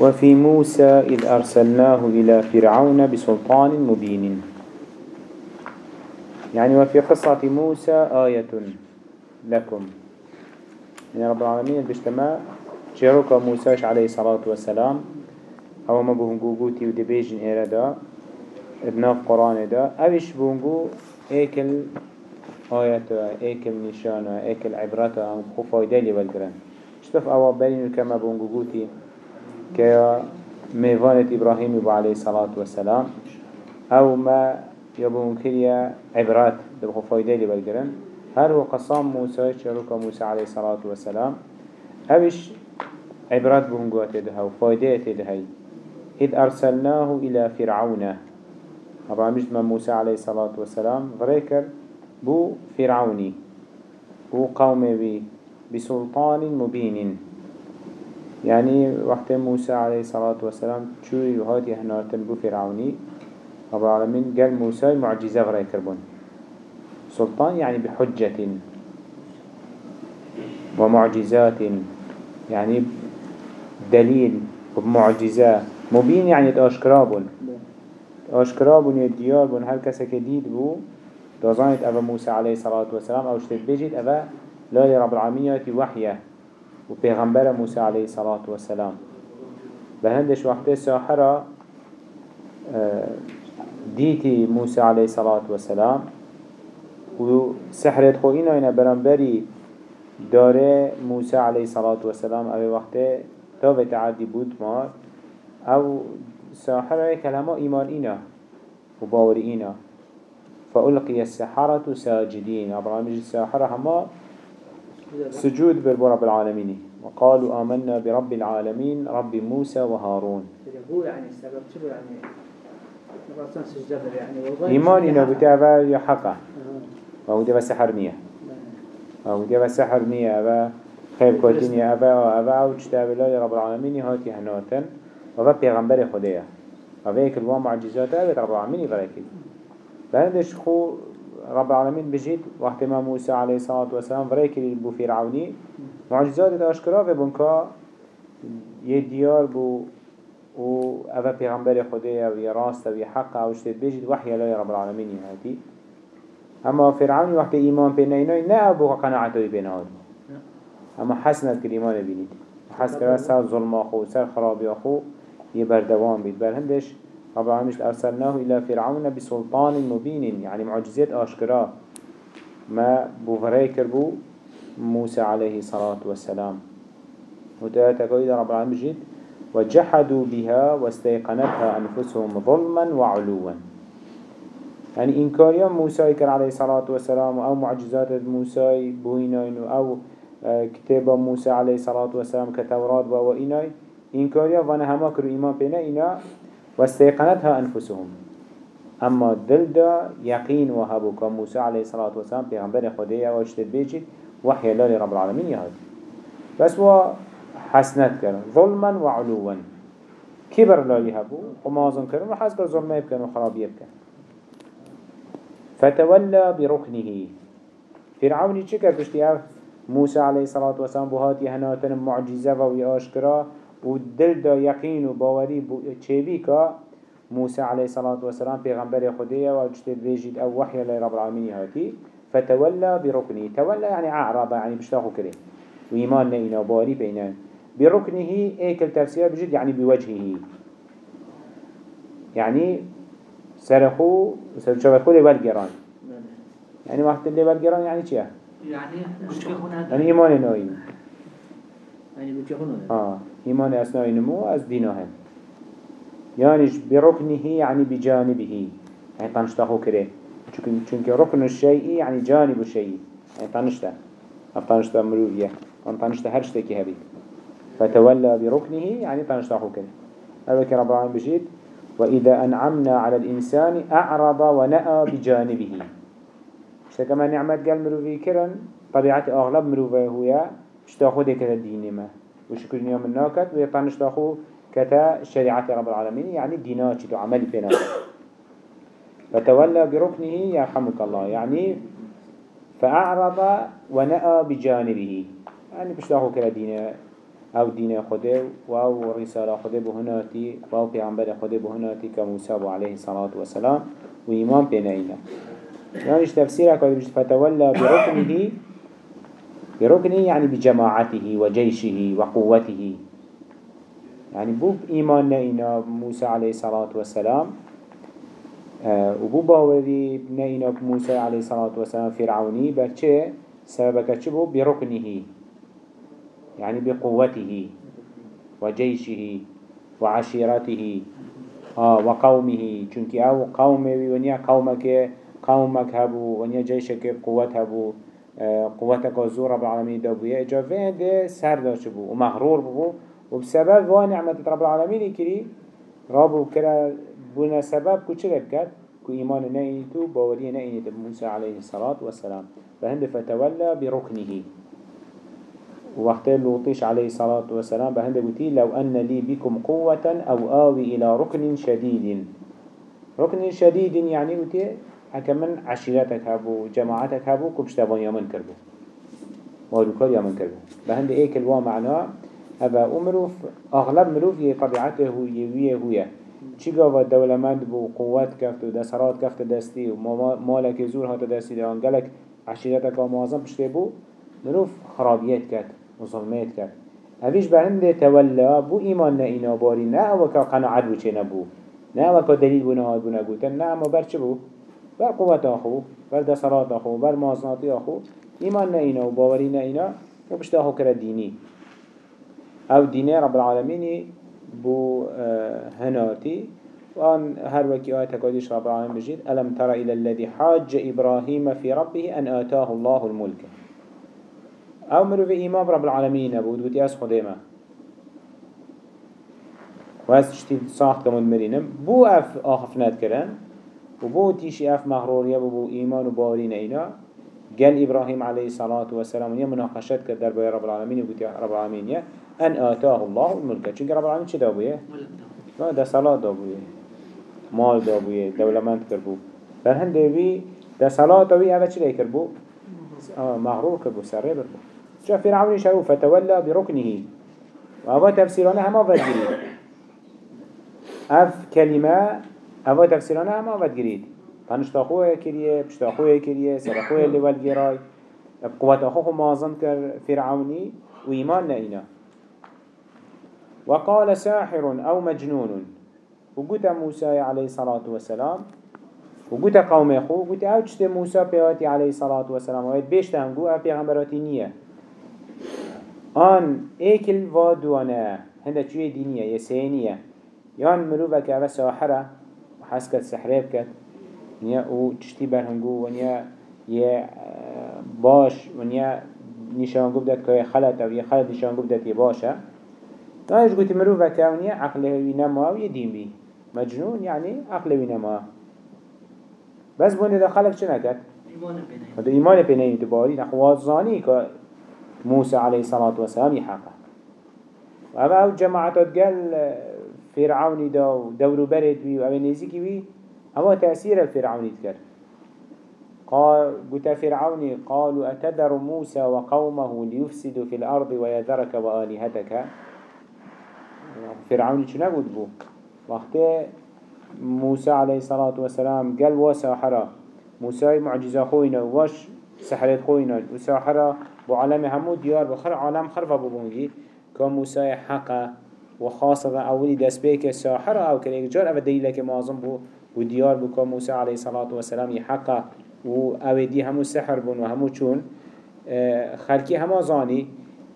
وفي موسى إذ أرسلناه إلى فرعون بسلطان مبين. يعني وفي قصة موسى آية لكم. يعني رب العالمين بجتماع جيروك موسى عليه الصلاة والسلام. أو ما بهنجو قوتي ودبيجن إيرادا ابناف قرآن دا. أبش بهنجو إيكل آيات إيكل نشانة إيكل عبرة خو فايدة لي والقرن شتف أوا بلين كما بهنجو قوتي كيا ميفانة إبراهيم عليه الصلاة والسلام أو ما يبون كريا عبرات دبخو فايدة لي بالقرن هل هو قصام موسى شروك موسى عليه الصلاة والسلام؟ أبش عبرات بهنقوات يدها وفايدة يدها إذ أرسلناه إلى فرعون. طبعا مجد موسى عليه الصلاة والسلام فريكر بو فرعوني. بو قومي بي بسلطان مبين. يعني وقت موسى عليه الصلاة والسلام شوي وهاتي هناتن بو فرعوني رب العالمين قال موسى معجزة فريكر بون سلطان يعني بحجة ومعجزات يعني دليل ومعجزة مبين يعني تأشكرابون تأشكرابون يدياربون هل كسا كديد بو دازانت أبا موسى عليه الصلاة والسلام أو اشتد بيجد أبا لا رب العالمين وحيه وبيغمبر موسى عليه الصلاة والسلام. بهندش وقت ساحرة آه، ديتي موسى عليه الصلاة والسلام و سحرت خو اینا اینا برانبری داره موسى عليه الصلاة والسلام. اوه وقت تا و تعدی بود ما أو ساحر كلمة إيمان إنا وباور إنا فألقي السحرة ساجدين أبراهيم الساحرة هما سجود برب العالمين. وقالوا آمنا برب العالمين رب موسى وهارون. يعني يعني؟ يعني. إيمان إنا بتابع يا حقا وهو ده بس حرنية وهو ده بس حرنية أبا. خير كوتيني أبا أبا أو تشتاب الله رب العالمين هاتي هناتن وفا پیغمبر خدايا وفا هيك الوام معجزات أبا رب العالمين فريكي فهندش خو رب العالمين بجيت وقت ما موسى عليه الصلاة والسلام فريكي بو فرعوني معجزات أشكرا في بنكا يديار بو و أبا پیغمبر خدايا ويا راست ويا أو اشتد بجيت وحي الله رب العالمين هاتي اما فرعون وقت ایمان پینا اینای نه ابو قناعتوی پینا هاد اما حسنت کر ایمان بینید. حس کرد سر ظلم آخو سر خرابی آخو یه بردوام بید. بر هندش رب العالمين أرسلناه إلى فرعون بسلطان مبين يعني معجزات أشكرا ما بوفري كربو موسى عليه الصلاة والسلام. وتأتى إذا رب العالمين وجحدوا بها واستيقنتها أنفسهم ظلما وعلوا. يعني إنكاريا موسى كان عليه الصلاة والسلام أو معجزات موسى بوينين أو آه، كتاب موسى عليه الصلاة والسلام كتورات وإناي إنكاريا وأنا هما كرو إيمان بينا إنا واستيقنتها أنفسهم. أما دل دا يقين وهبو كان موسى عليه الصلاة والسلام بيغنبر خدية واشتد بيجي وحي الله لرب العالمين يهد بس هو حسنت كان ظلما وعلوا كبر لا يهبو ومازن كرن وحسب ظلما يبكن وخراب يبكن فتولى بركنه. فرعون چه کرد؟ موسى عليه الصلاة والسلام بهاتی هناتن معجزة و وياشكرا و دل دا يقين و که موسى عليه الصلاة والسلام پیغمبر خديه و اجتد بيجيد أو وحي الله رب العالمين هاتي فتولى بركنه تولى يعني عرب يعني بشتاخو كريه وإيمان نئنا وباري بينان بركنه ايكل تفسير بجد يعني بوجهه يعني سرخو سرچوبت خود والگران يعني وقت اللي والگران يعني چيه؟ يعني يعني إيمان نوين يعني بتشخونه آه. إيمان أسناء نمو أز دينهم يعني بركنه يعني بجانبه. يعني تنشتاخو كره چونك ركن الشيء يعني جانب الشيء. يعني تنشته تنشته مروفية. أن تنشته هرشتكي هبي. فتولى بركنه يعني تنشتاخو كره أبك رب العالمين بجيد وإذا أنعمنا على الإنسان أعرض ونأى بجانبه. كما نعمت قال مروفي كرن؟ طبيعة أغلب مروفي هو اشتاخو دي كتا ديني ما. وشكر نيوم الناكت ويطان اشتاخو كتا شريعة رب العالمين يعني دينات شتو عمل بينا فتولى بركنه يرحمك الله. يعني فأعرض ونأى بجانبه. يعني بشتاخو كتا ديني أو دين خده و أو رسالة خده بهناتي و أو پیغمبر خده بهناتي كموسى عليه الصلاة والسلام و ایمان بیناینا يعني تفسير أكاد بجد فتولى بركنه بركنه يعني بجماعته وجيشه وقوته. يعني بو إيمان نئنا موسى عليه الصلاة والسلام آه وبو باوري نئنا موسى عليه الصلاة والسلام فرعوني بچه سببك چه بو؟ بركنه يعني بقوته وجيشه وعشيرته آه وقومه چونك آو قومه ونيا قومك قومك هبو ونيا جيشك قوة هبو. قوتك زور رب العالمين دابوية اجا فين ده سر داشت بو. ومغرور بو. وبسبب وان نعمة رب العالمين كري رابو كرا بنا سبب كو كد كو إيمان نأينتو باوري نأينت موسى عليه الصلاة والسلام. فهند فتولى بركنه وقت لوطيش عليه الصلاة والسلام بهند قلتي لو أن لي بكم قوة أو آوي إلى ركن شديد ركن شديد يعني قلتي هكمن عشيرتك هبو جماعتك هبو كبشتبان يمن كربو مالوكار يمن كربو بهند ايك الوا معناه هذا أمروف أغلب مروف هي طبيعته يوية هوية چی گاوا دولمند بو قوت کفت و دسرات کفت دستی و مالک زور هات دستی دیان گلک عشیرتک و معظم پشته بو مروف خرابیت کرد وظلميت كر هفيش بهنده تولا بو إيمان نئينا باري نا اوكا قناعت بو چه نبو. نا اوكا دليل بو نهاد بو نگوتن نا اما بر چه بو؟ بر قوت آخو بر دسرات آخو بر مازناتی آخو. إيمان نئينا و باوري نئينا و بشتاخو كرا ديني أو ديني رب العالمين بو هناتي وان هر وكي آية قادش رب العالمين بجيد ألم تر إلى الذي حاج إبراهيم في ربه أن آتاه الله الملك أو مرو في إمام رب العالمين بود وتي أس خديمة واس تشتي صاحت كمون مرينم بو أف آخفنات كرن وبو تيشي أف مغرورية بو إيمان وبارين إينا قال إبراهيم عليه الصلاة والسلام يا مناقشات كدر بي رب العالمين وقلت رب العالمين يا أن آتاه الله الملك چونك رب العالمين چه دابوية؟ ده صلاة دابوية مال دابوية دولمند كربو فهن دابي ده صلاة دابوية أبا چه لي كربو؟ مغرور كربو سرير كربو جا فرعون شو فتولى بركنه وهذا تفسيرنا هما فتجريد اف كلمة هذا تفسيرنا هما فتجريد فنشتاخوه كريه بشتاخوه كريه سرخوه اللي والجراي بقوة أخوه مازن كر فرعوني وإيمان نئنا وقال ساحر أو مجنون. وقلت موسى عليه الصلاة والسلام وقلت قوم أخوه وقلت أوجت موسى بيواتي عليه الصلاة والسلام وقلت بيشتهم قوة بيغمبراتي نية آن ایکل و دوانه هنده چوی دینیه یه سینیه. یان مروفه که اوه ساحره. و حس کد سحره بکد نیا أو چشتی برهنگو و نیا یه باش و نیا نشانگو بدد که خلط أو یه خلط نشانگو بدد یه باشه نایش گوتی أو نیا عقل وی نما و یه دین بی مجنون یعنی عقل وی نما بس بونه ده خلق چه نکد؟ ایمان پینه تو باری نخواهد زانی که موسى عليه الصلاة والسلام يحقق. وأما أو جماعتات قال فرعوني دا دور برد بي وأما نزيكي بي أما تأثير الفرعوني تكر قال قلت فرعوني قالوا أتذر موسى وقومه ليفسدوا في الأرض ويذرك وآلهتك فرعوني شنو قلت بو. وقت موسى عليه الصلاة والسلام قال وساحرة موسى معجزة خوينا وش سحرت خوينا وساحرة بو عالم همو ديار بخر عالم خرفة ببونجي كموسى حقا وخاصة أولي دست بيك ساحرة أو كريك جار أو دليلك معظم بو وديار بو كموسى عليه الصلاة والسلام يحقا و أو دي همو سحر بون وهمو چون آه، خلقي همو زاني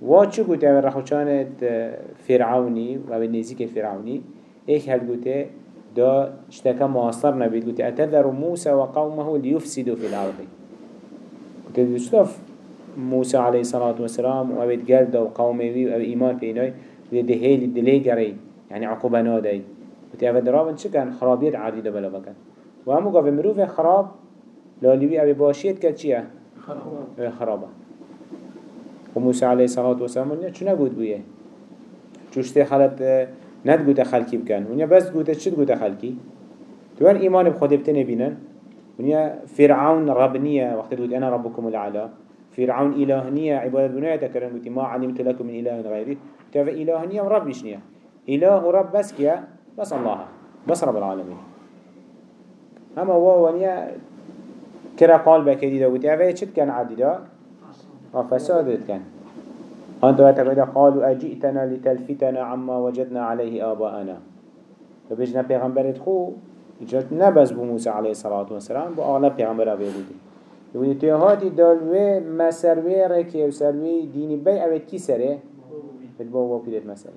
وچو قلت أول رخوشانت آه، فرعوني و أول نزيك فرعوني إيك هل قلت دا اشتكى مواصر نبيت قلت أتذر موسى وقومه ليفسدوا في الأرض. قلت يوسف موسى عليه الصلاة والسلام و اوید گرد و قومي و أو ایمان پینای و دهیل دلی گری يعني عقوبة نادي و تی اوید رابن چه کن خرابیت عدیده بلا بکن و همو گاوه مروف خراب. لالیوی أو باشیت کد چیه؟ خرابة. و موسى عليه الصلاة والسلام ونیا چو نگود بویه چوشته خلط ند گوته خلکی بکن ونیا بس گوته چه گوته خلکی توان ایمان بخود بتنه بینن ونیا فرعون ربنیه وقت گوت أنا ربكم العلا فرعون إلهنية عبادة بناية تكرن قلت ما علمت لكم من إله غيري. تفا إلهنية ورب بشنية إله ورب بس كيا بس الله بس رب العالمين. أما هو ونيا كرا بكدي دا قلت أفا يتشد كان عددا فسادت كان. أنت وتبدا قالوا أجئتنا لتلفتنا عما وجدنا عليه آباءنا. فبجنا پیغمبرت خو اجرت نبز بو موسى عليه الصلاة والسلام بو أغلب پیغمبر أبي بودي يقولي تيهاتي دالوه مسروه ركي وسروه ديني بي اوه كي سره؟ بتبو وكيلت مسألة.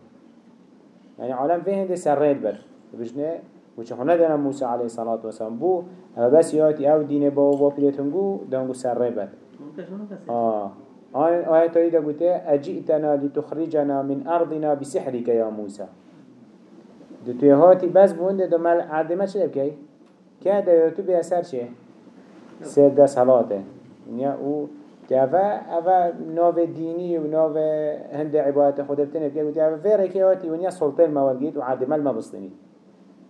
يعني عالم فيه هنده سريت بر. بجنة وچه خونه دانا موسى عليه الصلاة والسلام بو اما بس ياتي أو دين با وكيلت هنگو دانگو سريت بر. آه. آية تريد قلت أجئتنا لتخرجنا من أرضنا بسحرك يا موسى. دو تيهاتي بس بونده دو مال عدمه چه بكي؟ که دایتو به اثر چه؟ حلاته ونیا أو تیافا اوه ناو دینی و ناو هند عبادت خود بتنه. بکر و تیافا فیره که آتی ونیا سلطان موالگید و عدم المبسطنی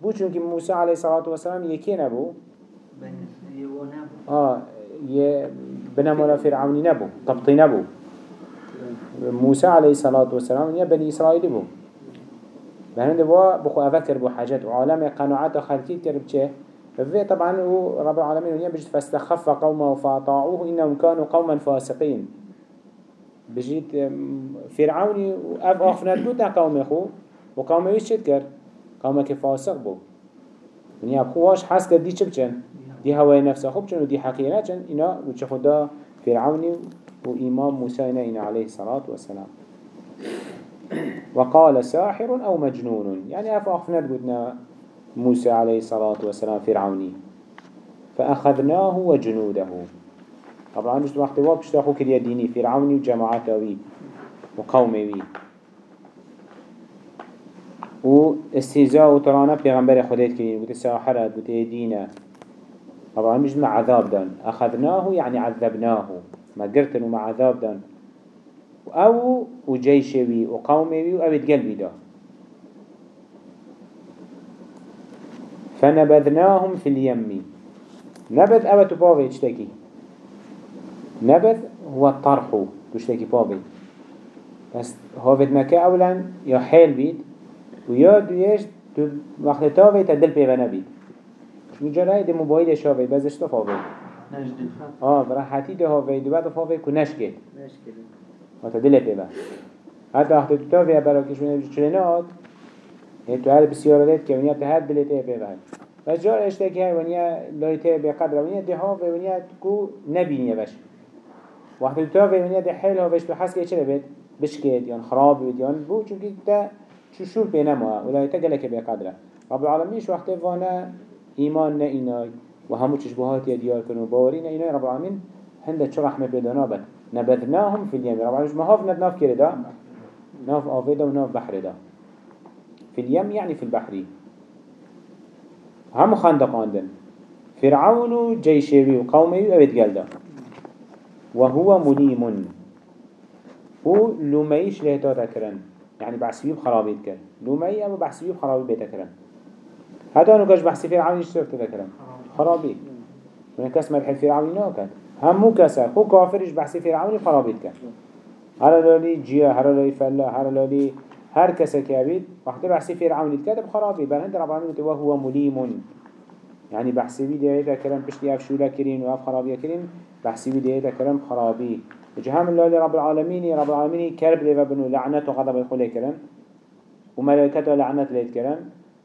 بو چونکه موسی علیه صلاة و سلام یکی نبو آه يه بنمولا فرعوني نبو قبطي نبو موسى عليه الصلاة والسلام يا بني إسرائيل بو بهند بوا بخو أفكر بو حاجات وعالم قناعات خلقي كرب چه؟ ففي طبعا هو رب العالمين ونيا بجد فاستخف قومه فاطاعوه إنهم كانوا قوما فاسقين. بجيت فرعوني أف آخفنات دوتا قوم خو وقومه شد كر قومه فاسق بو. ونيا بخواش حس كر دي چه دي هواي نفسه خوب چن ودي حقيقة چن إنا وچه خدا فرعوني وإمام موسى إنا عليه الصلاة والسلام وقال ساحر أو مجنون. يعني أف آخفنات قلنا موسى عليه الصلاة والسلام فرعوني. فأخذناه وجنوده. طبعا مش وقت واب بشتاخو كريا ديني فرعوني وجماعته وقومه و استهزاء وطرانا بيغمبر خديت كرين وتساحرت وتهدينا طبعا مش مع عذاب دان. أخذناه يعني عذبناه. ما قرتن ومع عذاب دان. أو وجيشوي وقومي وأبد قلبي ده فنبذناهم في اليم. نبذ أبا تباغي تشتكي. نبذ هو الطرح تشتكي باغي. بس هافت مكا أولا يا حيل بيت ويا دويش وقت تاوي تدل بيغا نبيت مجرد دي موبايل شاوي بزش تفاوي آه براحتي ده هاوي دو بعد فاوي كو نشكت وتدل بيغا حتى وقت تاوي براكش من بجترينات يعني تو هر بسیارات که ونیا تهد بلیته پیوهد و جار اشتاکی های ونیا لایته بقدر ونیا ده ها و ونیا کو نبینیه بش وقتی تو ونیا ده حیل ها بش تو حس که چه بید بشکید یا خراب بید یا بو چونکه تا شو بی نما ولایته گلک بقدره رب العالمینش وقتی وأنا ایمان نه اینای و همو چشبهات یا دیار کنو باوری نه اینای رب العالمین هنده چه رحمه پیدانا بد. نبذناهم في اليم رب العالمين ما هاف ندناف كده دا؟ ناف آفيدا وناف بحر دا. في اليم يعني في البحر. هم خندقاندن فرعون جيشه وقومه أبد قلدا وهو مليم هو لوميش لهتا تكرن يعني بحسبيه بخرابيت كرن لومي أبو بحسبيه بخرابي بيتكرن هذا أنا كاش بحسي فرعون يشترك تذكرن خرابي من كاس مدح فرعون ناكد هم مو كسر هو كافرش بحسي فرعون خرابيت كرن هر لولي جيا هر لولي فلا هر لولي هر که بید وقتی بحثی فرعونی کتب خرابی بل هند رب العالمین تو هو ملیم. يعني بحثي بي ديتا كرم بشتي اف شولا كرين واف خرابية كرين بحثي بي ديتا كرم خرابي وجهام الله لرب العالمين رب العالمين كرب لي بنو لعنة وغضب الخلي كرن وملائكته لعنة ليت كرن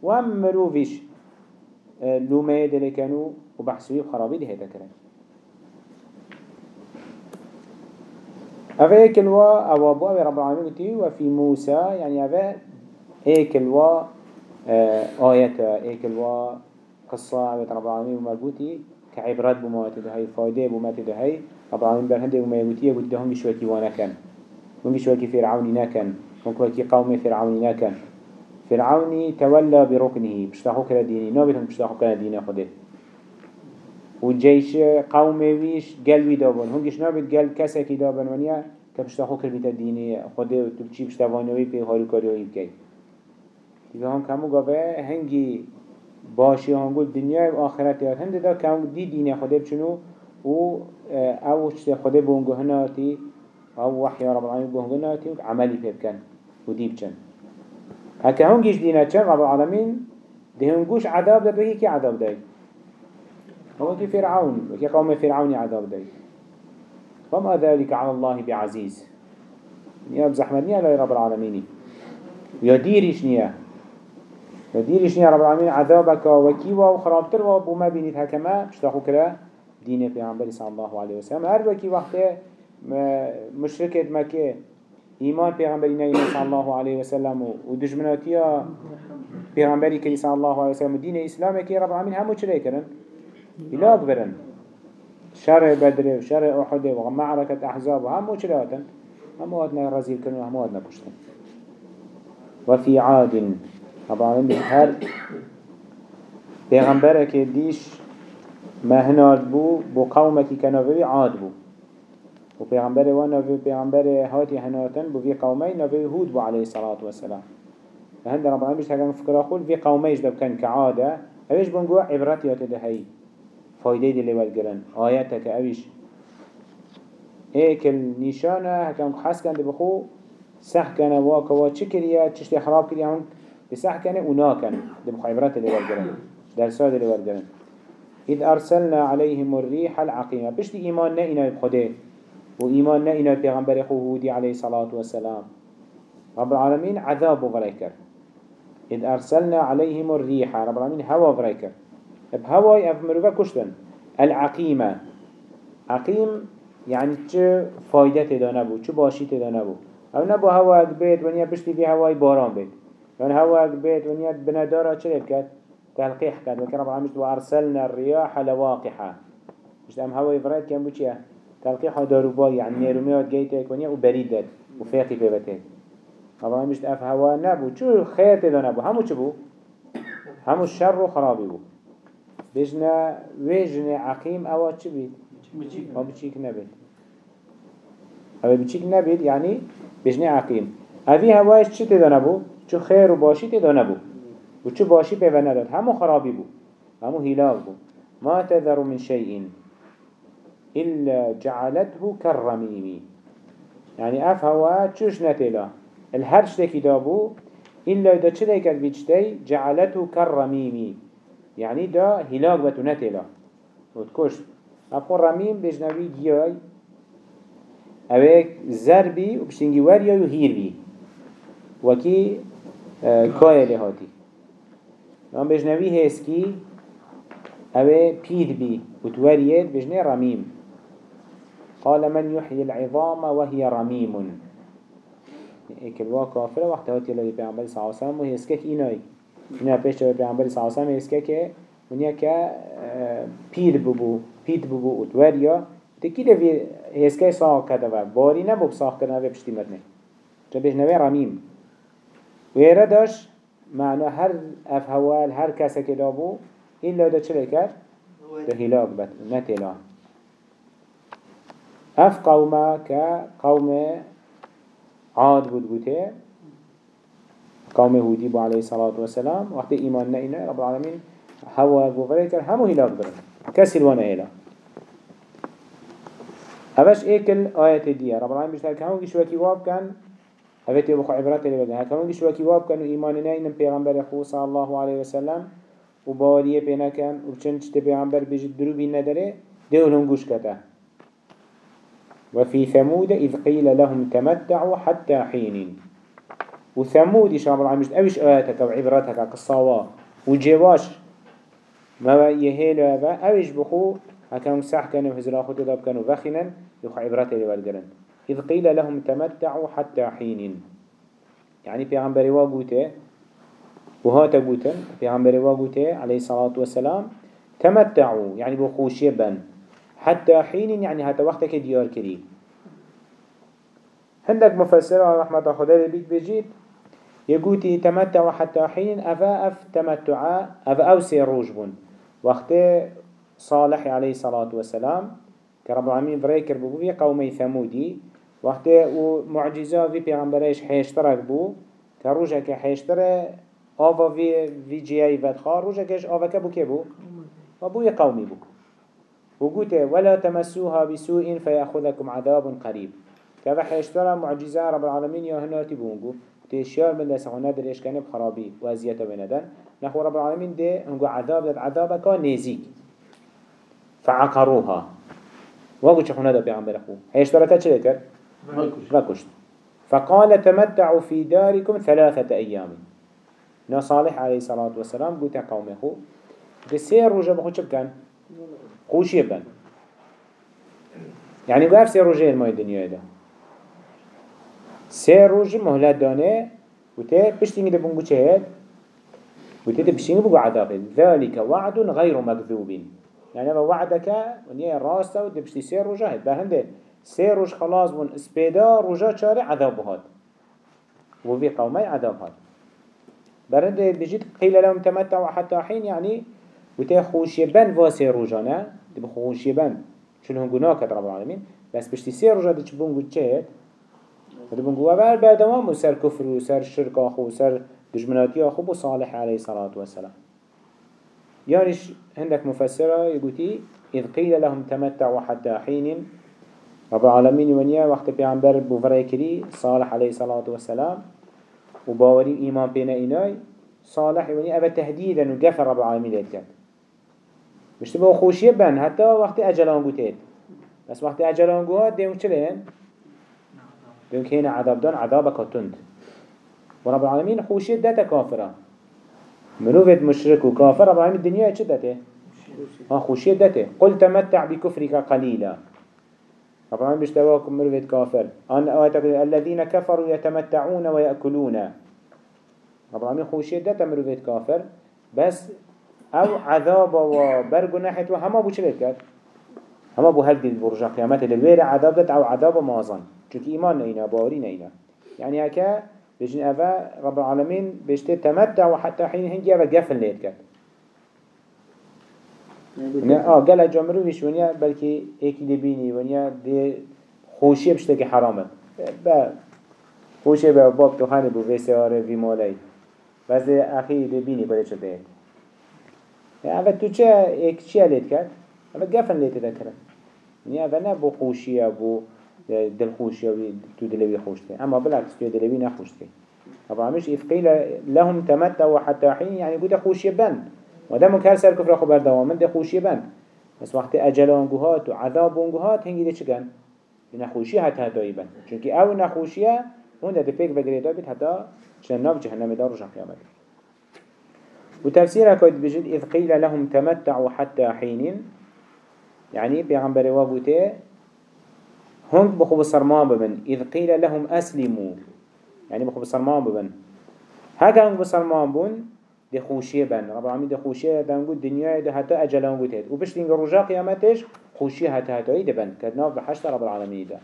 وهم مروفيش آه، لومي دلي كانوا وبحثي خرابي ديتا كرن أفا الوا أو أبو أبي رب العالمين قلتي وفي موسى يعني أفا آه، آية الوا قصة أبي رب العالمين وما قلتي كعبرات بما تدهي فايدة بما تدهي رب العالمين برهنده وما يقولي قلت لهم بشوكي وأنا كان هم بشوكي فرعوني نكن هم بشوكي قومي فرعوني نكن فرعوني تولى بركنه بشتاخو كلا ديني نابتهم بشتاخو كلا ديني خده و جيش قوم ويش دابن. ويدابون هنگش نابد قل كي دابن ونيا كبشتا خو كربيتا ديني خده و تبچي بشتا وانوي بي هارو كاريو ايب كي تيبه هم كمو قابه هنگي باشي هنگو دنیا و آخرت يات هنده دا كمو دي ديني خده بچنو و او چتا خده بونگو هناتي او وحيا رب العالمين بونگو هناتي و عملي بيبكن و دي بچن هكا هنگيش دينا چن رب العالمين ده هنگوش عذاب دا بيكي عذاب دايك هو كي فرعون وكي قوم فرعون عذاب داد فما ذلك على الله بعزيز. يا بزحمة نيا رب العالمين. يا ديريش نيا. يا ديريش نيا رب العالمين عذابك وكيوا وخرابتر وبما بينيت هكما بشتاخو كلا دين پیغمبر صلى الله عليه وسلم. هر وكي وقت مشركت مكه ایمان پیغمبری نبی صلی الله علیه و سلم و دشمناتی پیغمبری که صلی الله علیه و سلم دین که رب العالمین همو چرا کرن هلاك برن. شر بدر و شر أحد و معركة أحزاب و همو هاتن همو هاتنا رزيل كرن و همو وفي عاد العالمين هر پیغمبره که دیش مهناد بو بو قومکی کناوی عاد بو. و پیغمبر و نوی پیغمبر هاتی هناتن بو وی قومی نوی هود بو علیه الصلاة والسلام. فهند رب العالمين بيشتغل فكرة خول في قوميش دب كان كعادة أويش بنقول عبرات ياته هاي فايدة دي لول جرن آياتك أويش هيك النشانة هكذا حس كان بخو سح كان واقع وشكريا تشتي خراب كريا هم بسح كان ونا كان دبخو عبرات اللي والجرن درسات اللي والجرن إذ أرسلنا عليهم الريح العقيمة بشتي إيمان نئنا بخده وإيمان نئنا بيغمبر هودي عليه الصلاة والسلام رب العالمين عذاب وفريكر إذ أرسلنا عليهم الريح رب العالمين هوا فريكر بهوا أفمروفا كشتن العقيمة عقيم يعني چه فايدة تدانه بو چه باشي تدانه بو أو نبو هوا بيت ونيا بشتي بي هواي باران بيت يعني هوا بيت ونيا بندارة چه بكت تلقيح كد وكان رب العالمين وأرسلنا الرياح لواقحة مش ام هوا يفرد كان بو چيه تلقيح داروبا يعني نيروميات جيتك ونيا وبريدت وفاقي بيبتك رب العالمين مش اف هوا نبو چو خير تدانه بو همو چه بو همو الشر وخرابي بو بجنا ويجنا عقيم أو چه بيت؟ ما بچيك نبيت أو بچيك نبيت يعني بجنا عقيم أفي هواش چه تدا نبو؟ چو خير و باشي تدا نبو و باشي بيوه نداد. همو خرابي بو همو هلاك بو ما تذر من شيء إلا جعلته كالرميم يعني أف هوا چوش نتلا الهرش تكي دابو إلا إذا چه بيجتي جعلته كالرميم يعني دا هلاك بتو نتلا وتكشت أبقى رميم بجنوي جياي اوك زربي وبشتنجي وريا يهير بي وكي كاية لهاتي نعم بجنوي هسكي اوه بيد بي وتوريد بجنوي رميم قال من يحيي العظام وهي رميم. الواقع فلا وقت هاتي الله بيعنبالي صلى الله عليه وهي اسكك ايناي ونیا پیش تو پیامبر صلی الله علیه و که ونیا که پیر ببو پید ببو اتوریا تکی دوی اسکه ساق کده و باری نبود ساق کده و پشتی مرنه چه بیش نوی رمیم. و یه داشت معنی هر اف هوال هر کسی که دابو ایلا دا چه کرد؟ ده هلاک بد نتیلان اف قومه که قوم عاد بود بوده قوم هودي بو عليه الصلاة والسلام. وقت إيمان نئنا رب العالمين هوا غفره كر همو هلاك برن كسر وأنا هلا هفش ايكل آيات دي رب العالمين بيشتغل كهو جيش وكي واب كان هفت يبقى عبرات اللي بدنا كهو جيش وكي واب كان إيمان نئنا بيغمبر أخو صلى الله عليه وسلم وباوريه بينا كان وچنج تي بيغمبر بيجد دروبي نداره دولهم گوش كتا وفي ثمود إذ قيل لهم تمتعوا حتى حين وثمود إيش رب العالمين أويش آياتك وعبراتك قصوا وجواش ما يهيل هذا أويش بخو هكذا سح كانوا هزرا خود داب كانوا وخنا يخو عبرات اللي والقرن إذ قيل لهم تمتعوا حتى حين يعني في عمبري واقوته وهاتا قوتن في عمبري واقوته عليه الصلاة والسلام تمتعوا يعني بخو شبا حتى حين يعني هذا وقتك ديار كريم عندك مفسرة رحمة خدا بيت بجيت يقولي تمتع حتى حين أفا أف تمتع أفا أو سيروج بون. وقت صالح عليه الصلاة والسلام كرب العالمين فريكر بو في قومي ثمودي وقت معجزة في پیغمبرش حيشترك بو كروجا كحيشتر آفا في في جياي فتخار روجا كش آفا كبو كبو وابو قومي بو. وقلت ولا تمسوها بسوء فيأخذكم عذاب قريب. كذا حيشترى معجزة رب العالمين يا هنا تبونجو تشيار من دست هنا دريش كان بخرابي وازيته بندن. نحو رب العالمين ده هنقو عذاب داد. عذابك نيزيك فعقروها. وقلت هنا ده بيعمل أخو حيشترى تشلي كر فكشت فقال تمتعوا في داركم ثلاثة أيام نصالح عليه الصلاة والسلام قلت قوم أخو سير رجع بخو كان خوشي بن يعني قاف سير رجع الماء الدنيا ده. سير رجع مهلات دانه وته بشتيني ده بنقول شهاد وته ده بشتيني بقول عذاب ذلك وعد غير مكذوب يعني هذا وعدك ونيا راسته وده بشتي سير رجع بهنده سير رجع خلاص بون اسبيدا رجع شارع عذاب هاد وفي قومي عذاب هاد برند بجد قيل لهم تمتعوا حتى حين يعني وتي خوشي بن واسي روجانا دي خوشي بن شنو هم گناه كد رب العالمين بس بشتي سي روجا دي چبون گو چهت ودي بنگو. اول بعد ما سر كفر وسر شرك آخو وسر دجمناتي بو صالح عليه الصلاة والسلام. يعني عندك مفسرة يقولي إذ قيل لهم تمتعوا حتى حين رب العالمين ونيا وقت بيعنبر بفريكري صالح عليه الصلاة والسلام وباوري إيمان بين إناي صالح ونيا أبا تهديدا وقفر رب العالمين ليتكت مش تبقى خوشية بن حتى وقت أجلان قتيت بس وقت أجلان قوات ديم چلين ديم كينا عذاب دان عذابك تند. ورب العالمين خوشية داتا كافرة. منوفت مشرك وكافر؟ رب العالمين الدنيا چه داته؟ ها خوشية داته قل تمتع بكفرك قليلا. رب العالمين بيشتواكم منوفت كافر. الذين كفروا يتمتعون ويأكلون. رب العالمين خوشية داتا منوفت كافر. بس أو عذاب و برگ و همه بو چه کرد؟ همه بو هل دید برجا قیامت للویر عذاب أو عذاب مازن. چونك ایمان نینا باوری نینا يعني هكا بجن أفا رب العالمين بيشتي تمتع وحتى حين هنجي أفا قفل ليت كات آه قال جامرو بيش ونيا بلكي ايكي دي بيني ونيا دي خوشي بشتكي حرامت با خوشي با باب تخاني بو في سيارة في مولاي بس دي أخي دي بيني بده شده اوه تو چه ایک چیه لید کرد؟ اوه گفن لید ذکره یعنی اوه نه بو خوشیه بو دل خوشیه تو دلوی خوشته اما بالعکس تو دلوی نخوشته طبعا مش إذ قيل لهم تمتعوا حتى حين يعني قد خوشي بند. ودام كهر سر كفر خبر دوامن ده خوشي بند. بس وقت أجلان قهات وعذاب قهات هنگي ده چگن نخوشي حتى هتایی بند. چونك أو نخوشيه هون ده فيك بگريدا بيت حتى شناب جهنم دار رجع قيامت وتفسير كود بجد إذ قيل لهم تمتعوا حتى حين يعني بيغمبر واقوته هم بخو بصرمان ببن. إذ قيل لهم أسلموا. يعني بخو بصرمان ببن. هكا هم بصرمان بون دي خوشية بن. رب العالمين دي خوشية دنقو الدنيا دي حتى أجلان قوتهد وبش دين رجاء قيامتش خوشية حتى حتى دي بن. كدناف بحشت رب العالمين ده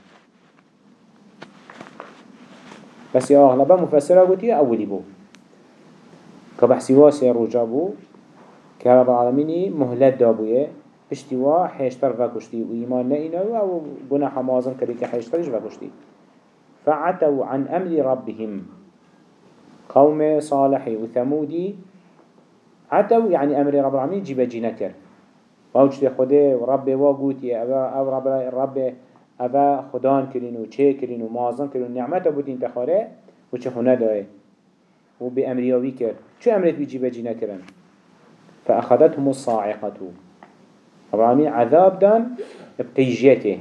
بس يا أغلبا مفسرة قوتي أولي بو. كبحثي واسي رجابو كرب العالمين مهلت دابوه اشتوا حيشتر فكشتي وإيمان نئنا أو بنا مازن كريك حيشترش فكشتي فعتوا عن أمر ربهم. قوم صالح وثمودي عتوا يعني أمر رب العالمين جيب جينكر واوجد خده ورب واقوتي أو رب رب أبا خدان كرين وچه كرين ومازن كرين نعمته بودين تخاره وچه خونه داره. وبأمرياوي كر شو أمرت بيجي بجي نكرن فأخذتهم الصاعقة. رامي عذاب دان بقيجيته.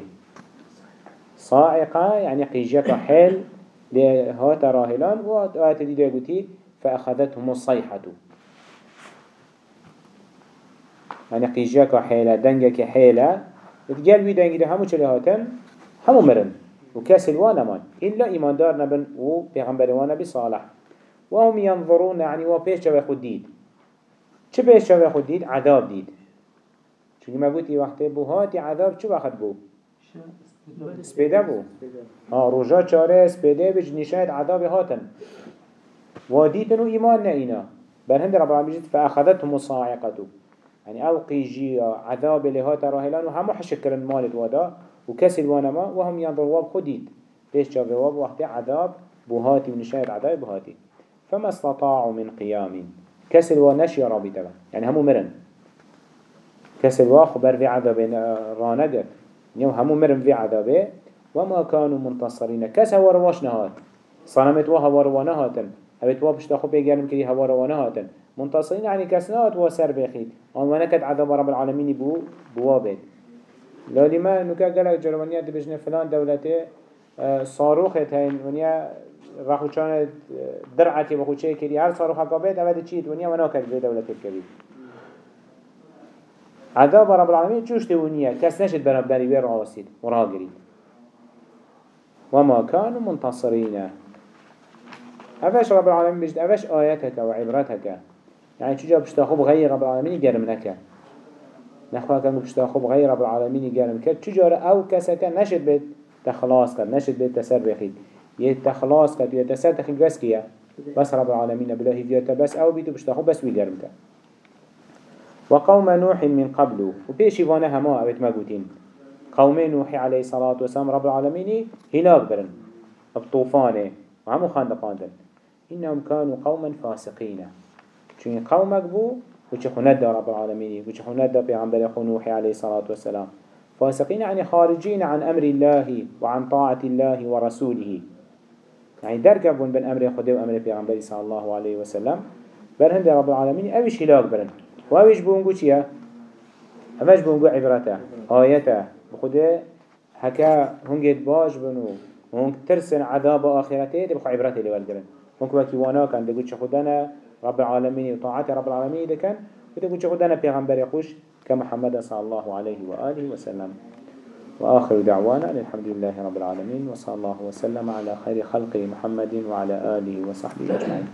صاعقة يعني قيجيته حيل لهات راهلان وآت دي قلتي فأخذتهم الصيحة. يعني قيجيك حيلة دنجك حيلة تقال بي دنجي همو چلي هاتن؟ همو مرن. وكاسل وأنا من إلا إيمان دار نبن و بيغمبر وأنا بصالح وهم ينظرون يعني وبيش جوا خود ديد. چه بيش جوا خود ديد؟ عذاب ديد. چونك ما قلت وقت بو هاتي عذاب چه وقت بو؟ سبيده بو. ها رجا چاره سبيده بج نشاهد عذاب هاتن. وديتنو إيمان نئينا بل هند رب العالمين فأخذتهم الصاعقة يعني أو قيجي عذاب لهات راهلان وهم حشكر المال ودا وكسل وانما وهم ينظروا خديد ليش جاب وقت عذاب بوهاتي ونشاهد عذاب بوهاتي فما استطاعوا من قيام ونشي رابي تبا يعني همو مرن. كسر واخو بر في عذابه رانقر نيو همو مرم في عذابه وما كانوا منتصرين كس هوا رواش نهات صنمت وها وروانا هاتن هبت وا بشتا خو بيگرم كري هوا روانا هاتن منتصرين يعني كس نهات وسر بخيد وما نكد عذاب رب العالمين بو بوابد لالي ما نوكا قلق جرمانيا دبجن فلان دولته صاروخت هين ونيا راحو كانت درعتي بخو چه كري هر صاروخ قابت اوه چيت ونيا وناكد في دولته الكبير عذاب رب العالمين چوش تونيا كس نشد برابري وير راسيد وراغريد وما كانوا منتصرين. أفش رب العالمين بجد أفش آياتك وعبرتك يعني چجا بشتاخو بغير رب العالمين يقرم نكا نخواه كان بشتاخو بغير رب العالمين يقرم كد چجا أو كسك نشد بيت تخلاص كد نشد بيت تسر بخيد يتخلاص كد يتسر تخيل بس كيا بس رب العالمين بلاهي فيتا بس أو بيتو بشتاخو بس ويقرم كد وقوم نوح من قبل. وبيشي وأنا هما أبت مقوتين قوم نوح عليه الصلاة والسلام رب العالمين هلاك برن بطوفانه وعمو خاندقاندن إنهم كانوا قوما فاسقين. چون قومك بو وچه خند رب العالمين وچه خند پیغمبر نوح عليه الصلاة والسلام. فاسقين يعني خارجين عن أمر الله وعن طاعة الله ورسوله. يعني دركبون بين أمر خده وأمر پیغمبر صلى الله عليه وسلم. برهند رب العالمين أوش هلاك برن. وأوش بونگو چيه؟ همش بونگو عبرته بخده هكا هنجد باش بنو هنگ ترسن عذاب آخرته دي بخو عبرته اللي والدرن هنگ وكي وأنا كان دي قد خدنا رب العالمين وطاعت رب العالمين ده كان ودي قد خدنا پیغمبر يخوش كمحمد صلى الله عليه وآله وسلم وآخر دعوانا الحمد لله رب العالمين وصلى الله وسلم على خير خلق محمد وعلى آله وصحبه أجمعين